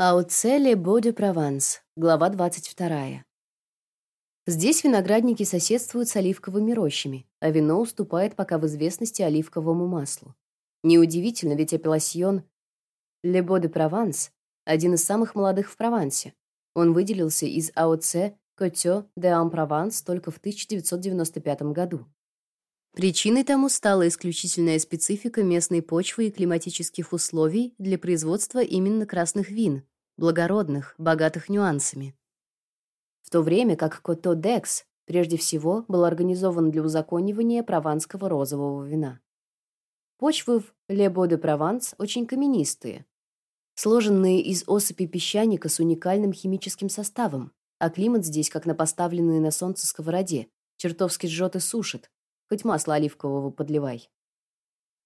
Ауцеле Боди Прованс, глава 22. Здесь виноградники соседствуют с оливковыми рощами, а вино уступает пока в известности оливковому маслу. Неудивительно, ведь апелласьон Beau de Provence один из самых молодых в Провансе. Он выделился из АОЦ Côte de Provence только в 1995 году. Причиной тому стала исключительная специфика местной почвы и климатических условий для производства именно красных вин, благородных, богатых нюансами. В то время как Кото Декс прежде всего был организован для узаконивания прованского розового вина. Почвы в Ле-Бо-де-Прованс очень каменистые, сложенные из осыпи песчаника с уникальным химическим составом, а климат здесь, как на поставленной на солнце сковороде, чертовски жжет и сушит, хоть масло оливкового подливай.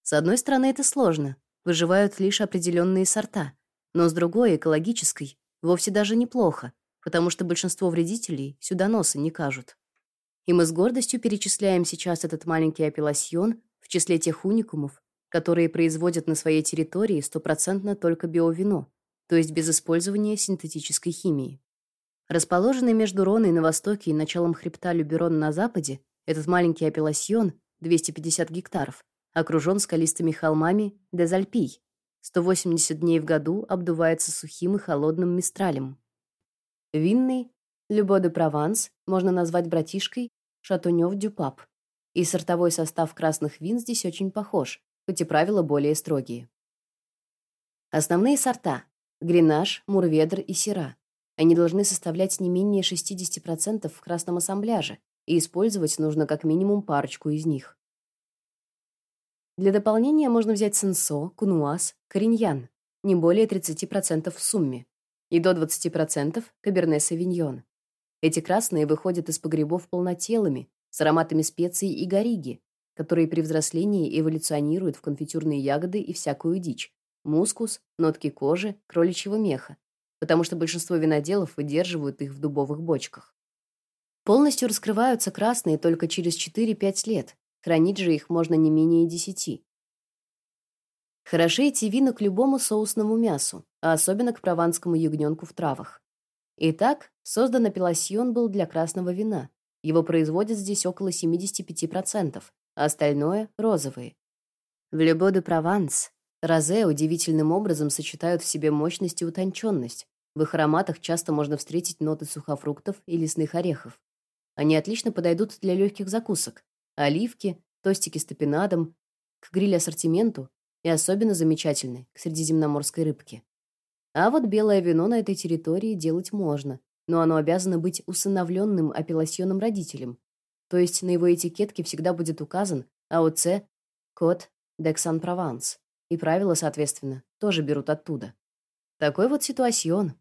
С одной стороны, это сложно. Выживают лишь определенные сорта. Но с другой, экологической, вовсе даже неплохо, потому что большинство вредителей сюда носа не кажут. И мы с гордостью перечисляем сейчас этот маленький апелласьон в числе тех уникумов, которые производят на своей территории стопроцентно только биовино, то есть без использования синтетической химии. Расположенный между Роной на востоке и началом хребта Люберон на западе, этот маленький апелласьон, 250 гектаров, окружен скалистыми холмами Дезальпий. 180 дней в году обдувается сухим и холодным мистралем. Винный Любо де Прованс можно назвать братишкой Шатунёв-Дюпап. И сортовой состав красных вин здесь очень похож, хоть и правила более строгие. Основные сорта – Гренаж, Мурведр и Сира. Они должны составлять не менее 60% в красном ассамбляже, и использовать нужно как минимум парочку из них. Для дополнения можно взять сенсо, кунуаз, кориньян, не более 30% в сумме, и до 20% каберне савиньон. Эти красные выходят из погребов полнотелыми, с ароматами специй и гориги, которые при взрослении эволюционируют в конфитюрные ягоды и всякую дичь, мускус, нотки кожи, кроличьего меха, потому что большинство виноделов выдерживают их в дубовых бочках. Полностью раскрываются красные только через 4-5 лет. Хранить же их можно не менее 10. Хороши эти вина к любому соусному мясу, а особенно к прованскому ягненку в травах. Итак, создан апелласьон был для красного вина. Его производят здесь около 75%, а остальное — розовые. В Лебо де Прованс розе удивительным образом сочетают в себе мощность и утонченность. В их ароматах часто можно встретить ноты сухофруктов и лесных орехов. Они отлично подойдут для легких закусок. Оливки, тостики с топинадом, к гриль-ассортименту и особенно замечательны к средиземноморской рыбке. А вот белое вино на этой территории делать можно, но оно обязано быть усыновленным апелласьонным родителем. То есть на его этикетке всегда будет указан АОЦ код d'Aix-en-Provence. И правила, соответственно, тоже берут оттуда. Такой вот ситуацион.